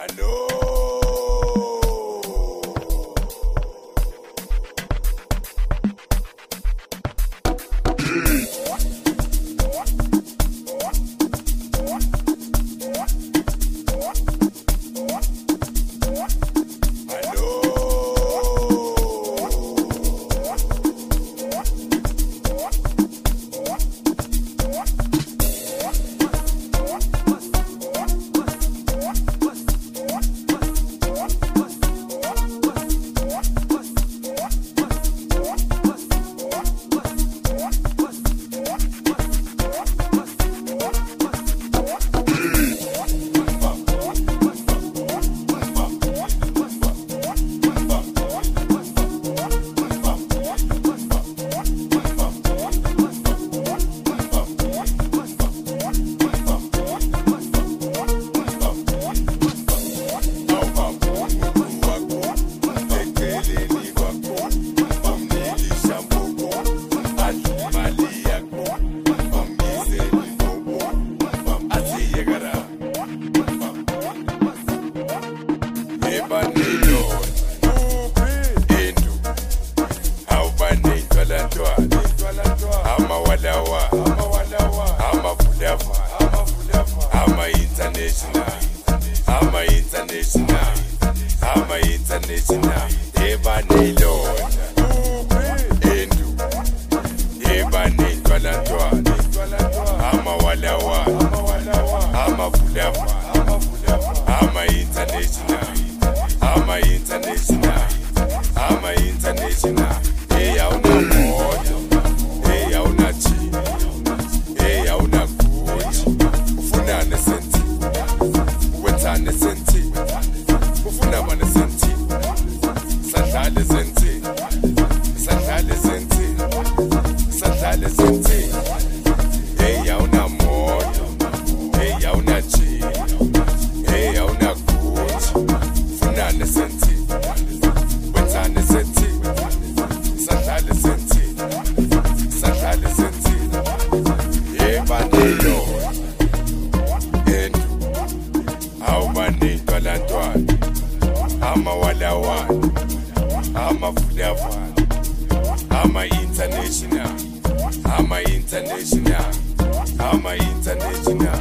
I know. Ama-international ama-international ama-international eyawunamoto eyawunajini eyawunaguji ufunane sentini wethane sentini ufuna mane sentini sadlale sentini sadlale sentini sadlale sentini ama wadawadi ama fudavadi ama international. Ama international. Ama international.